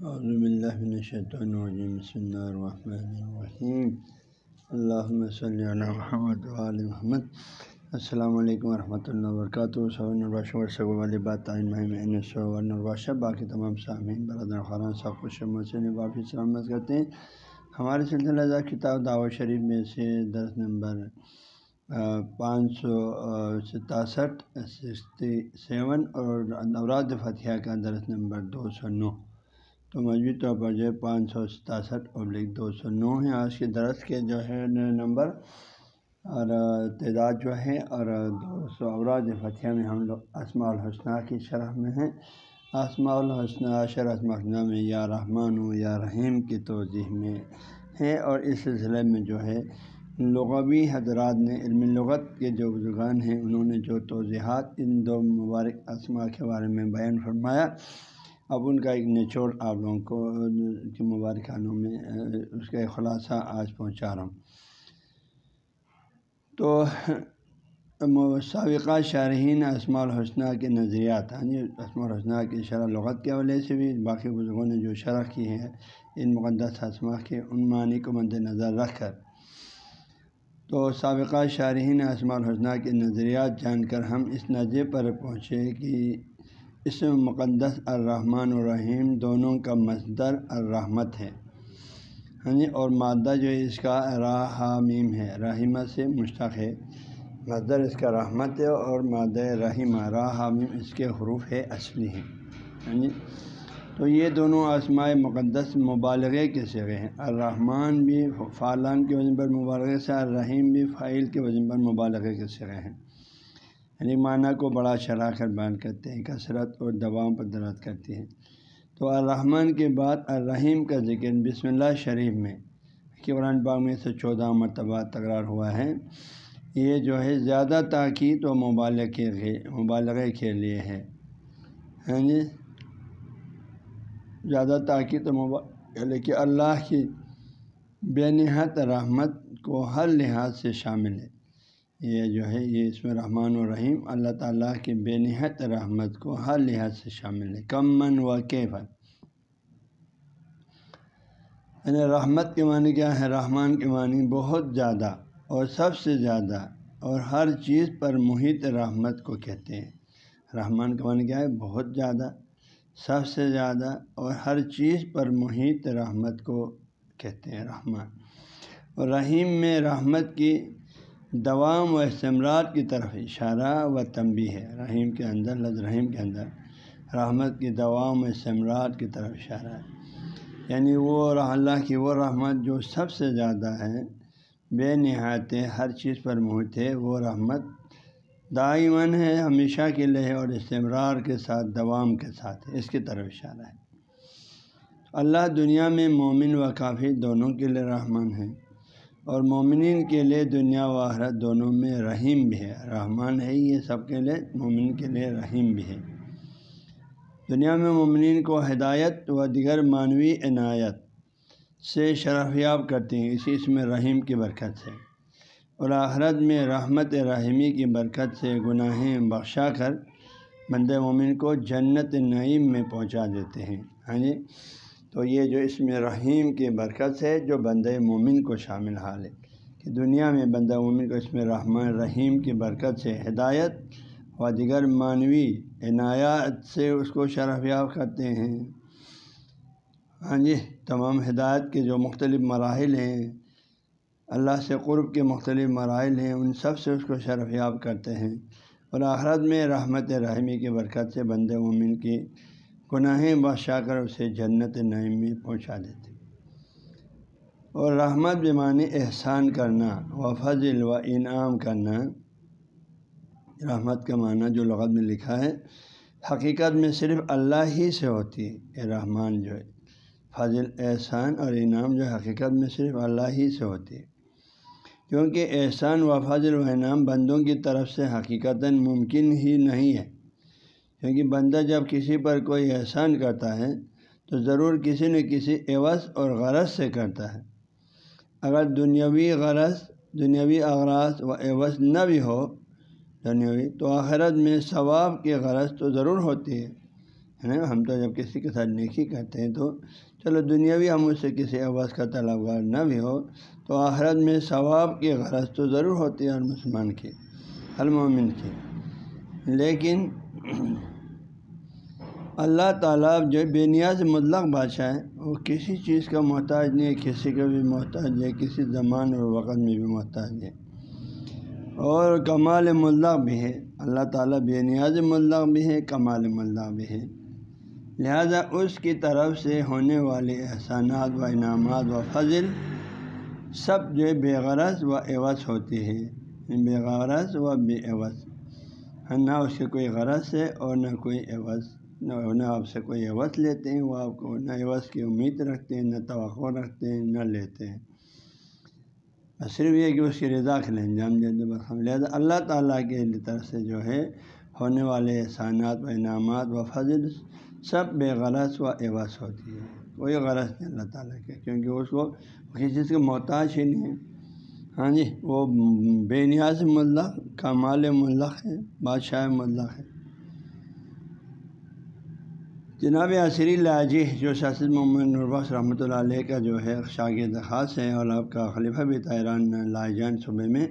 بسم اللہ الرحمن الرحیم اللہ صلی اللہ محمد علیہ محمد. السلام علیکم ورحمۃ اللہ وبرکاتہ صبح والی بات الباشہ باقی تمام سامعین برادر خران سب کچھ واپس سلامت کرتے ہیں. ہمارے سلسلہ کتاب دعوت شریف میں سے دس نمبر پانچ سو ستاسٹھ، سکسٹی سیون اور نوراد فتح کا درس نمبر دو سو نو۔ تو مجموعی طور پر جو ہے پانچ سو ستاسٹھ ابلک دو سو نو ہے آج کے درس کے جو ہے نمبر اور تعداد جو ہے اور دو سو اوراد فتح میں ہم لوگ اسماء الحسنہ کی شرح میں ہیں۔ اسماء الحسنہ شرح الحسنہ میں یا رحمان و یا رحیم کی توضیح میں ہے اور اس سلسلے میں جو ہے لغوی حضرات نے، علم لغت کے جو بزرگان ہیں، انہوں نے جو توضیحات ان دو مبارک اسماء کے بارے میں بیان فرمایا۔ اب ان کا ایک نچوڑ آپ لوگوں کو کے مبارکانوں میں اس کا ایک خلاصہ آج پہنچا رہا ہوں۔ تو سابقہ شارحین اسماع الحسنہ کے نظریات ہاں جی اسماع الحسنہ کی شرح لغت کے حوالے سے بھی باقی بزرگوں نے جو شرح کی ہے ان مقدس اسماء کے ان معنی کو مد نظر رکھ کر۔ تو سابقہ شارحین اسماع الحسنہ کے نظریات جان کر ہم اس نظر پر پہنچے کہ اس مقدس الرحمن الرحیم دونوں کا مصدر الرحمت ہے۔ ہاں جی اور مادہ جو ہے اس کا راہمیم ہے رحیمہ سے مشتق ہے۔ مصدر اس کا رحمت ہے اور مادہ رحیمہ راہمیم اس کے حروف ہے، اصلی ہیں۔ ہاں جی تو یہ دونوں آسمائے مقدس مبالغے کے سگے ہیں۔ الرحمن بھی فعلان کے وزن پر مبالغے سے، الرحیم بھی فائل کے وزن پر مبالغے کے سگے ہیں۔ یعنی معنی کو بڑا شرح کر بیان کرتے ہیں، کثرت اور دباؤں پر درد کرتی ہیں۔ تو الرحمن کے بعد الرحیم کا ذکر بسم اللہ شریف میں، کہ قرآن باغ میں سے چودہ مرتبہ تکرار ہوا ہے۔ یہ جو ہے، زیادہ تاکید و مبالغ کے مبالغے کے لیے ہے۔ ہاں جی؟ زیادہ تاکید و مبالغ یعنی کہ اللہ کی بے نہایت رحمت کو ہر لحاظ سے شامل ہے۔ یہ جو ہے، یہ اس میں رحمٰن الرحیم۔ اللہ تعالیٰ کی بے نہایت رحمت کو ہر لحاظ سے شامل ہے۔ کم من و کیفن۔ یعنی رحمت کے معنی کیا ہے؟ رحمان کے معنی بہت زیادہ اور سب سے زیادہ اور ہر چیز پر محیط رحمت کو کہتے ہیں۔ رحمان کا معنی کیا ہے؟ بہت زیادہ، سب سے زیادہ اور ہر چیز پر محیط رحمت کو کہتے ہیں۔ رحمان۔ اور رحیم میں رحمت کی دوام و استمرار کی طرف اشارہ و تنبی ہے۔ رحیم کے اندر لذ رحیم کے اندر رحمت کی دوام و استمرار کی طرف اشارہ ہے۔ یعنی وہ اللہ کی وہ رحمت جو سب سے زیادہ ہے بے نہایت ہر چیز پر محیط ہے، وہ رحمت دائمن ہے، ہمیشہ کے لیے اور استمرار کے ساتھ، دوام کے ساتھ۔ ہے اس کی طرف اشارہ ہے۔ اللہ دنیا میں مومن و کافی دونوں کے لیے رحمان ہیں۔ اور مومنین کے لیے دنیا و آخرت دونوں میں رحیم بھی ہے۔ رحمان ہے، یہ سب کے لیے، مومن کے لیے رحیم بھی ہے۔ دنیا میں مومنین کو ہدایت و دیگر معنوی عنایت سے شرفیاب کرتے ہیں، اسی اس میں رحیم کی برکت سے اور آخرت میں رحمت رحیمی کی برکت سے گناہیں بخشا کر بند مومن کو جنت نعیم میں پہنچا دیتے ہیں۔ ہاں جی؟ تو یہ جو اس میں رحیم کی برکت ہے، جو بند مومن کو شامل حال ہے۔ کہ دنیا میں بندہ مومن کو اس میں رحمان رحیم کی برکت سے ہدایت و دیگر معنوی عنایات سے اس کو شرفیاب کرتے ہیں۔ ہاں جی تمام ہدایت کے جو مختلف مراحل ہیں، اللہ سے قرب کے مختلف مراحل ہیں، ان سب سے اس کو شرفیاب کرتے ہیں۔ اور آخرت میں رحمت رحمی کی برکت سے بند مومن کی گناہیں بادشاہ کر اسے جنت نعیم میں پہنچا دیتے۔ اور رحمت بیمانی احسان کرنا، و فضل و انعام کرنا، رحمت کا معنی جو لغت میں لکھا ہے، حقیقت میں صرف اللہ ہی سے ہوتی ہے۔ رحمان جو ہے، فضل، احسان اور انعام جو حقیقت میں صرف اللہ ہی سے ہوتی ہے۔ کیونکہ احسان و فضل و انعام بندوں کی طرف سے حقیقت ممکن ہی نہیں ہے۔ کیونکہ بندہ جب کسی پر کوئی احسان کرتا ہے تو ضرور کسی نہ کسی عوض اور غرض سے کرتا ہے۔ اگر دنیاوی غرض، دنیاوی اغراض و عوض نہ بھی ہو، دنیاوی، تو آخرت میں ثواب کی غرض تو ضرور ہوتی ہے ہے نا؟ ہم تو جب کسی کے ساتھ نیکی کرتے ہیں تو چلو دنیاوی ہم اس سے کسی آواز کا طلبگار نہ بھی ہو، تو آخرت میں ثواب کی غرض تو ضرور ہوتی ہے ہر مسلمان کی، ہر مومن کی۔ لیکن اللہ تعالیٰ جو بے نیاز مطلق بادشاہ ہے، وہ کسی چیز کا محتاج نہیں ہے، کسی کا بھی محتاج ہے، کسی زمان اور وقت میں بھی محتاج ہے۔ اور کمال مطلق بھی ہے۔ اللہ تعالیٰ بے نیاز مطلق بھی ہے، کمال مطلق بھی ہے۔ لہذا اس کی طرف سے ہونے والے احسانات و انعامات و فضل سب جو بے غرض و عوض ہوتی ہے بے غرض و بے عوض۔ نہ اس کے کوئی غرض ہے اور نہ کوئی عوض، نہ آپ سے کوئی عوض لیتے ہیں، وہ آپ کو نہ عوض کی امید رکھتے ہیں، نہ توقع رکھتے ہیں، نہ لیتے ہیں۔ صرف یہ کہ اس کی رضا کے لیے انجام دے برخم لہٰذا اللہ تعالیٰ کے طرف سے جو ہے ہونے والے احسانات و انعامات و فضل سب بے غرض و عوض ہوتی ہے کوئی غرض نہیں اللہ تعالیٰ کے، کیونکہ اس کو کسی چیز کے محتاج ہی نہیں۔ ہے ہاں جی وہ بے نیاز ملق کمال ملق ہے، بادشاہ ملق ہے۔ جناب عصری لاجی، جو شاست محمد نرباس رحمۃ اللہ علیہ کا جو ہے شاگرد خاص ہے اور آپ کا خلیفہ بھی تیران لاجان صوبے میں،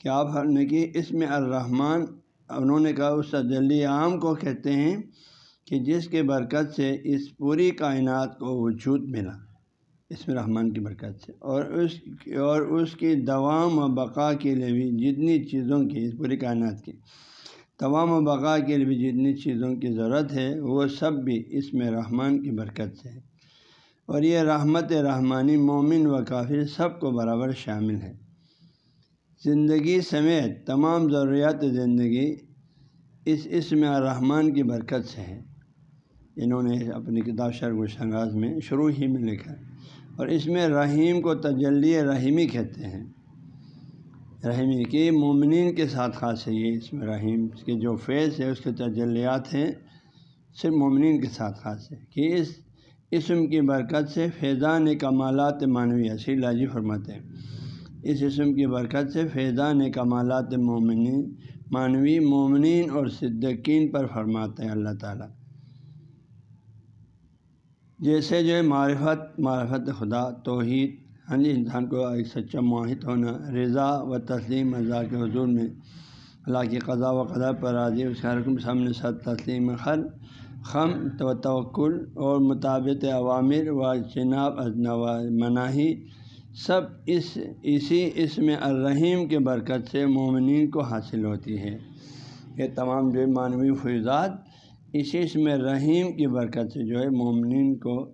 کہ آپ نے کہ اس میں الرحمن، انہوں نے کہا اس تجلی عام کو کہتے ہیں کہ جس کے برکت سے اس پوری کائنات کو وجود ملا۔ اس میں رحمان کی برکت سے۔ اور اس اور اس کی دوام و بقا کے لیے بھی جتنی چیزوں کی اس پوری کائنات کی تمام و بقا کے لیے بھی جتنی چیزوں کی ضرورت ہے، وہ سب بھی اس میں رحمان کی برکت سے۔ ہے اور یہ رحمت رحمانی مومن و کافر سب کو برابر شامل ہے۔ زندگی سمیت تمام ضروریات زندگی اس اسم رحمان کی برکت سے ہے۔ انہوں نے اپنی کتاب شرگ و شنگاز میں شروع ہی میں لکھا۔ اور اس میں رحیم کو تجلی رحیمی کہتے ہیں۔ رحیم کی مومنین کے ساتھ خاص ہے یہ اس میں رحیم کے جو فیض ہے، اس کے تجلیات ہیں، صرف مومنین کے ساتھ خاص ہے کہ اس اسم کی برکت سے فیضان کمالات معنوی اسی لاجی فرماتے ہیں۔ اس اسم کی برکت سے فیضان کمالات مومنین، معنوی مومنین اور صدقین پر فرماتے ہیں اللہ تعالیٰ۔ جیسے جو ہے معرفت معرفت خدا، توحید ہاں جی انسان کو ایک سچا معاہد ہونا، رضا و تسلیم رضا کے حضور میں، اللہ کی قضا و قدر پر راضی، اس کا رقم سامنے سب تسلیم، خل، خم تو توکل اور مطابق عوامر و جناب ازنوا مناہی، سب اس، اسی اسم الرحیم کے برکت سے مومنین کو حاصل ہوتی ہے۔ یہ تمام جو معنوی فیضات اسی اسم رحیم کی برکت سے جو ہے مومنین کو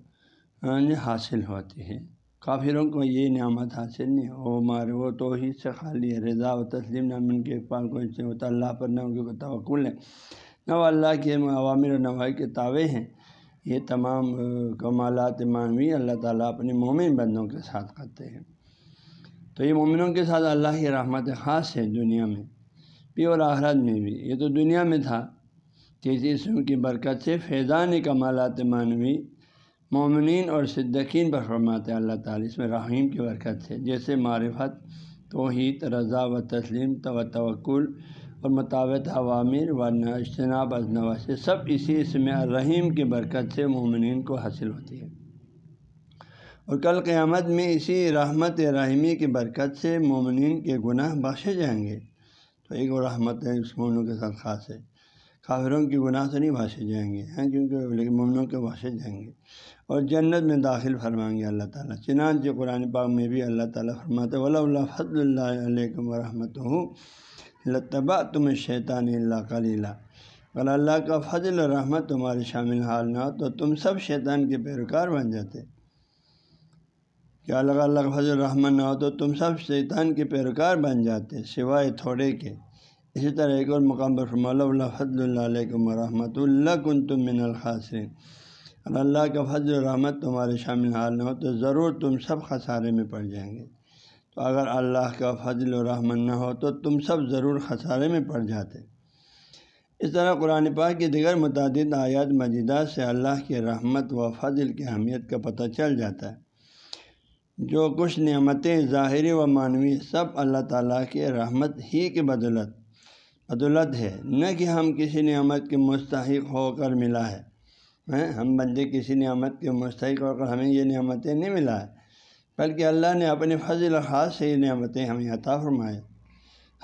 حاصل ہوتی ہے۔ کافروں کو یہ نعمت حاصل نہیں ہو مارے وہ تو ہی سے خالی ہے، رضا و تسلیم نہ ان کے پال کو سے ہوتا، اللہ پر نہ ان کے توقل ہے۔ نہ وہ اللہ کے عوامر و نوائی کے تابع ہیں۔ یہ تمام کمالات معنوی اللہ تعالیٰ اپنے مومن بندوں کے ساتھ کرتے ہیں۔ تو یہ مومنوں کے ساتھ اللہ کی رحمت خاص ہے دنیا میں، بھی اور آخرت میں بھی۔ یہ تو دنیا میں تھا۔ کہ اس کی برکت سے فیضان کمالات معنوی، مومنین اور صدقین پر فرماتے اللہ تعالیٰ اس میں رحیم کی برکت سے، جیسے معرفت، توحید، رضا و تسلیم، تو توکل اور مطابق عوامر و اجتناب ازنوا سے، سب اسی اس میں رحیم کی برکت سے مومنین کو حاصل ہوتی ہے۔ اور کل قیامت میں اسی رحمت رحیمی کی برکت سے مومنین کے گناہ بخشے جائیں گے۔ تو ایک وہ رحمت ہے، اس کے ساتھ خاص ہے۔ کافروں کی گناہ سے نہیں بھاشے جائیں گے، ہیں؟ کیونکہ لیکن مومنوں کے بھاشے جائیں گے۔ اور جنت میں داخل فرمائیں گے اللہ تعالیٰ۔ چنانچہ قرآن پاک میں بھی اللہ تعالیٰ فرماتے ولا اللہ فضل اللہ علیہ و رحمۃ ہوں لطبہ تم شیطان اللہ کلیلہ اگر اللہ کا فضل و رحمت تمہارے شامل حال نہ ہو تو تم سب شیطان کے پیروکار بن جاتے۔ کہ اللہ اللہ کا فضل الرحمن نہ ہو تو تم سب شیطان کے پیروکار بن جاتے، سوائے تھوڑے کے۔ اسی طرح ایک اور مقام پر فرما اللہ فضل اللہ علیہ و رحمۃ اللہ کن تم من الخاصرین اگر اللہ کا فضل و رحمت تمہارے شامل حال نہ ہو تو ضرور تم سب خسارے میں پڑ جائیں گے۔ تو اگر اللہ کا فضل و رحمت نہ ہو تو تم سب ضرور خسارے میں پڑ جاتے۔ اس طرح قرآن پاک کی دیگر متعدد آیات مجیدہ سے اللہ کی رحمت و فضل کی اہمیت کا پتہ چل جاتا ہے۔ جو کچھ نعمتیں ظاہری و معنوی سب اللہ تعالیٰ کے رحمت ہی کی بدولت بدولت ہے۔ نہ کہ ہم کسی نعمت کے مستحق ہو کر ملا ہے۔ ہاں، ہم بندے کسی نعمت کے مستحق ہو کر ہمیں یہ نعمتیں نہیں ملا ہے۔ بلکہ اللہ نے اپنے فضل خاص سے یہ نعمتیں ہمیں عطا فرمائے۔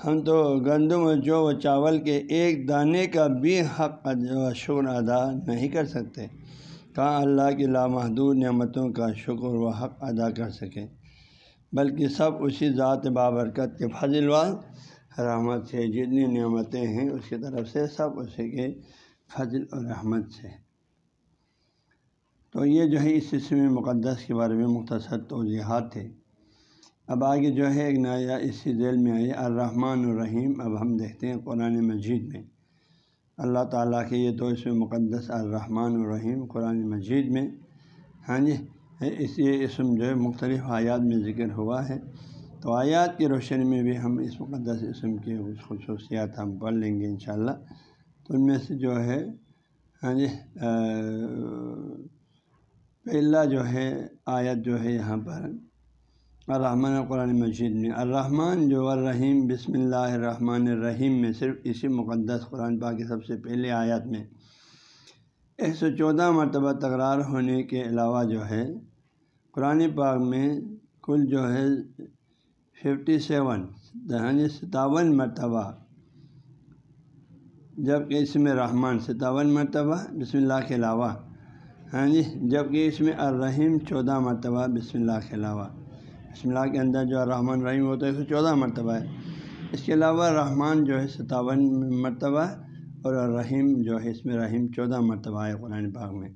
ہم تو گندم و جو و چاول کے ایک دانے کا بھی حق شکر ادا نہیں کر سکتے۔ کہاں اللہ کی لامحدود نعمتوں کا شکر و حق ادا کر سکیں؟ بلکہ سب اسی ذات بابرکت کے فضل و رحمت سے، جتنی نعمتیں ہیں، اس کی طرف سے سب اسی کے فضل و رحمت سے۔ تو یہ جو ہے، اس سلسلے مقدس کے بارے میں مختصر توضیحات تھے اب آگے جو ہے، ایک نیا اسی ذیل میں آئی الرحمن الرحیم۔ اب ہم دیکھتے ہیں قرآن مجید میں۔ اللہ تعالیٰ کے یہ تو اس میں مقدس الرحمن الرحیم قرآن مجید میں۔ ہاں جی اس یہ اسم جو ہے، مختلف آیات میں ذکر ہوا ہے۔ تو آیات کی روشنی میں بھی ہم اس مقدس اسم کی خصوصیات ہم پڑھ لیں گے انشاءاللہ۔ تو ان میں سے جو ہے ہاں جی پہلا جو ہے آیت جو ہے یہاں پر الرحمن قرآن مجید میں، الرحمن جو الرحیم، بسم اللہ الرحمن الرحیم میں صرف اسی مقدس قرآن پاک کی سب سے پہلے آیات میں۔ ایک سو چودہ مرتبہ تکرار ہونے کے علاوہ جو ہے، قرآن پاک میں کل جو ہے ففٹی سیون یعنی ستاون مرتبہ۔ جبکہ اس میں رحمان ستاون مرتبہ، بسم اللہ کے علاوہ۔ ہاں جی جبکہ اس میں الرحیم چودہ مرتبہ، بسم اللہ کے علاوہ۔ بسم اللہ کے اندر جو الرحمن رحیم ہوتا ہے ایک سو چودہ مرتبہ ہے۔ اس کے علاوہ رحمان جو ہے ستاون مرتبہ، اور الرحیم جو ہے اس میں رحیم چودہ مرتبہ ہے قرآن پاک میں۔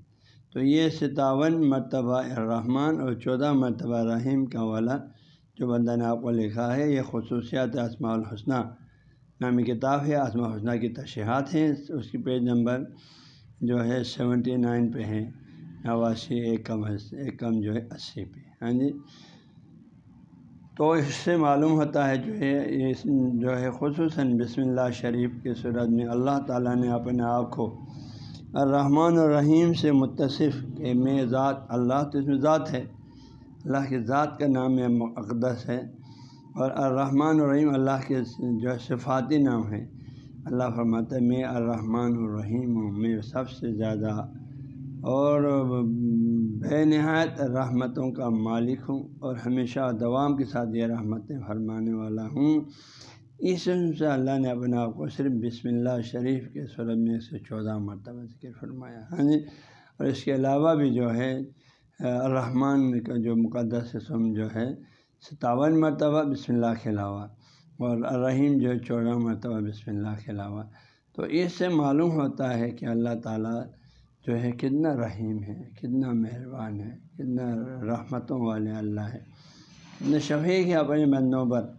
تو یہ ستاون مرتبہ الرحمن اور چودہ مرتبہ رحیم کا والا جو بندہ نے آپ کو لکھا ہے، یہ خصوصیات اسماع الحسنہ نامی کتاب ہے۔ اسماع الحسنہ کی تشہیرات ہیں۔ اس کی پیج نمبر جو ہے سیونٹی نائن پہ ہیں۔ نواسی، ایک کم ایک کم جو ہے اسی پہ۔ ہاں جی؟ تو اس سے معلوم ہوتا ہے جو ہے یہ جو ہے خصوصاً بسم اللہ شریف کے صورت میں اللہ تعالیٰ نے اپنے آپ کو الرحمن الرحیم سے متصف کہ میں ذات، اللہ تو اس میں ذات ہے۔ اللہ کی ذات کا نام مقدس ہے اور الرحمن الرحیم اللہ کے جو صفاتی نام ہے۔ اللہ فرماتا ہے، میں الرحمن الرحیم ہوں، میں سب سے زیادہ اور بے نہایت رحمتوں کا مالک ہوں اور ہمیشہ دوام کے ساتھ یہ رحمتیں فرمانے والا ہوں۔ اس سے اللہ نے اپنے آپ کو صرف بسم اللہ شریف کے صورت میں سے چودہ مرتبہ ذکر فرمایا۔ ہاں جی اور اس کے علاوہ بھی جو ہے الرحمن کا جو مقدس اسم جو ہے، ستاون مرتبہ بسم اللہ کے علاوہ اور الرحیم جو ہے، چودہ مرتبہ بسم اللہ کے علاوہ۔ تو اس سے معلوم ہوتا ہے کہ اللہ تعالیٰ جو ہے، کتنا رحیم ہے، کتنا مہربان ہے، کتنا رحمتوں والے اللہ ہے۔ کتنا شفیق ہے اپنے بندوں پر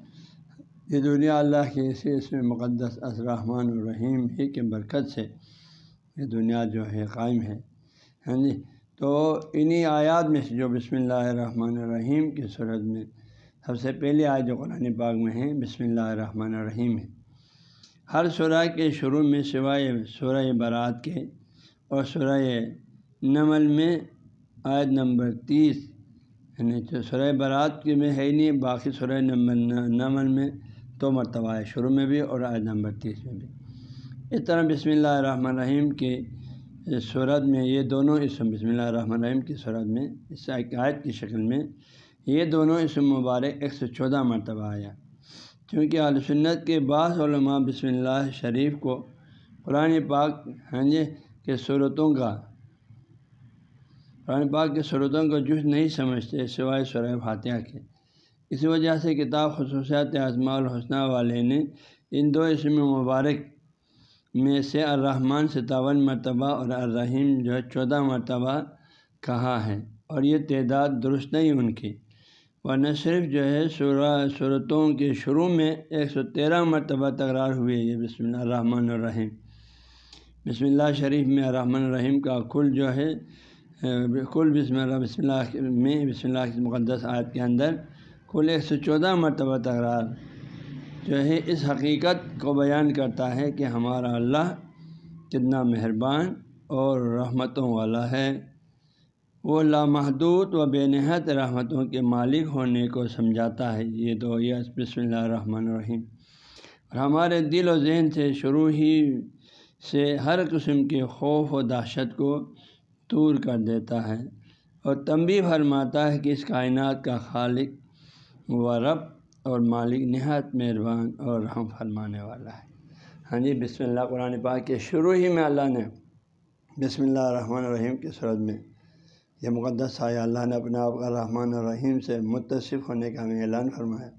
یہ دنیا اللہ کی اسی اس میں مقدس الرحمٰن الرحیم ہی کے برکت سے یہ دنیا جو ہے، قائم ہے۔ ہاں جی؟ تو انہی آیات میں سے جو بسم اللہ الرحمن الرحیم کی صورت میں سب سے پہلے آئے جو قرآن پاک میں ہیں بسم اللہ الرحمن الرحیم ہے۔ ہر سورہ کے شروع میں سوائے سورہ برات کے اور سورہ نمل میں عائد نمبر تیس یعنی سورہ برات کی میں ہے ہی نہیں، باقی سورہ نمبر نمل میں دو مرتبہ ہے، شروع میں بھی اور عائد نمبر تیس میں بھی۔ اس طرح بسم اللہ الرحمن الرحیم کے کی صورت میں، یہ دونوں اسم، بسم اللہ الرحمن الرحیم کی صورت میں، اس عائد کی شکل میں، یہ دونوں اسم مبارک ایک سو چودہ مرتبہ آیا۔ کیونکہ عال سنت کے بعض علماء بسم اللہ شریف کو قرآن پاک ہاں جی صورتوں کا، قرآن پاک کے صورتوں کو جز نہیں سمجھتے، سوائے سورہ فاتحہ کے۔ اسی وجہ سے کتاب خصوصیات اعظماء الحسنہ والے نے ان دو اسم مبارک میں سے الرحمن ستاون مرتبہ اور الرحیم جو ہے چودہ مرتبہ کہا ہے اور یہ تعداد درست نہیں ان کی۔ ورنہ صرف جو ہے سورہ، صورتوں کے شروع میں ایک سو تیرہ مرتبہ تکرار ہوئے یہ بسم اللہ الرحمن الرحیم۔ بسم اللہ شریف میں الرحمن الرحیم کا کل جو ہے، کل بسم اللہ بسم اللہ میں، بسم اللہ کی مقدس آیت کے اندر کل ایک سو چودہ مرتبہ تکرار۔ جو ہے، اس حقیقت کو بیان کرتا ہے کہ ہمارا اللہ کتنا مہربان اور رحمتوں والا ہے۔ وہ لامحدود و بے نہایت رحمتوں کے مالک ہونے کو سمجھاتا ہے۔ یہ تو یس بسم اللہ الرحمن الرحیم۔ اور ہمارے دل و ذہن سے شروع ہی سے ہر قسم کے خوف و دہشت کو مستور کر دیتا ہے اور تنبی فرماتا ہے کہ اس کائنات کا خالق و رب اور مالک نہایت مہربان اور رحم فرمانے والا ہے۔ ہاں جی بسم اللہ، قرآن پاک کے شروع ہی میں اللہ نے بسم اللہ الرحمن الرحیم کی صورت میں یہ مقدس آیا اللہ نے اپنے آپ کا رحمٰن الرحیم سے متصف ہونے کا ہمیں اعلان فرمایا۔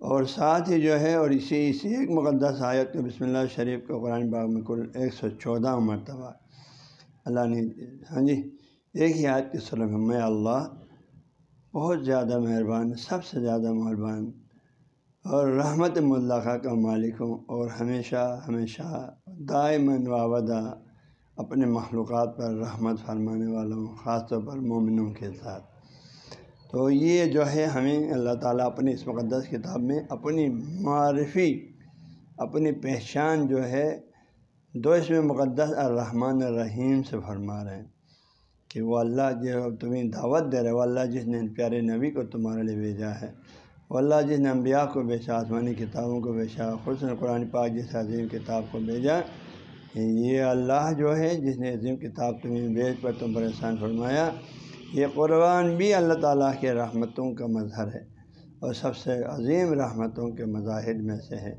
اور ساتھ ہی جو ہے، اور اسی اسی ایک مقدس آیت کو بسم اللہ شریف کو قرآن باغ میں کل ایک سو چودہ مرتبہ اللہ نے ہاں جی ایک ہی آیت کی صورت میں میں اللہ بہت زیادہ مہربان، سب سے زیادہ مہربان۔ اور رحمت ملخہ کا مالک ہوں اور ہمیشہ ہمیشہ دائمن وابدہ اپنے معلومات پر رحمت فرمانے والوں خاص طور پر مومنوں کے ساتھ۔ تو یہ جو ہے، ہمیں اللہ تعالیٰ اپنی اس مقدس کتاب میں اپنی معرفی، اپنی پہچان جو ہے، دو اس میں مقدس الرحمن الرحیم سے فرما رہے ہیں۔ کہ وہ اللہ جو تمہیں دعوت دے رہے وہ اللہ جس نے پیارے نبی کو تمہارے لیے بھیجا ہے۔ وہ اللہ جس نے انبیاء کو بیچا آسمانی کتابوں کو بیچا خود قرآن پاک جس عظیم کتاب کو بھیجا، یہ اللہ جو ہے جس نے عظیم کتاب تمہیں بیچ پر تم پریشان فرمایا، یہ قربان بھی اللہ تعالیٰ کے رحمتوں کا مظہر ہے اور سب سے عظیم رحمتوں کے مظاہر میں سے ہے۔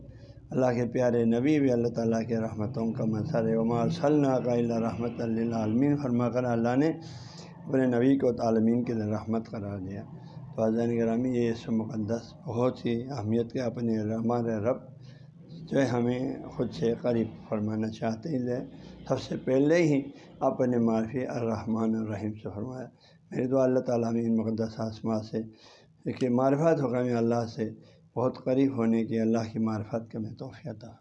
اللہ کے پیارے نبی بھی اللہ تعالیٰ کے رحمتوں کا مظہر عمار صلی اللہ رحمۃ اللہ عالمین فرما کر اللہ نے اپنے نبی کو تعلمین کے لیے رحمت قرار دیا۔ تو حضین گرامی، یہ اس مقدس بہت ہی اہمیت کے اپنے ہمارے رب جو ہے ہمیں خود سے قریب فرمانا چاہتے ہیں۔ سب سے پہلے ہی اپنے معافی الرحمٰن الرحیم سے فرمایا۔ میرے دعا اللہ تعالیٰ ہمیں ان مقدس آسما سے کہ معرفت ہوگا اللہ سے بہت قریب ہونے کی اللہ کی معرفت کا میں توفیع تھا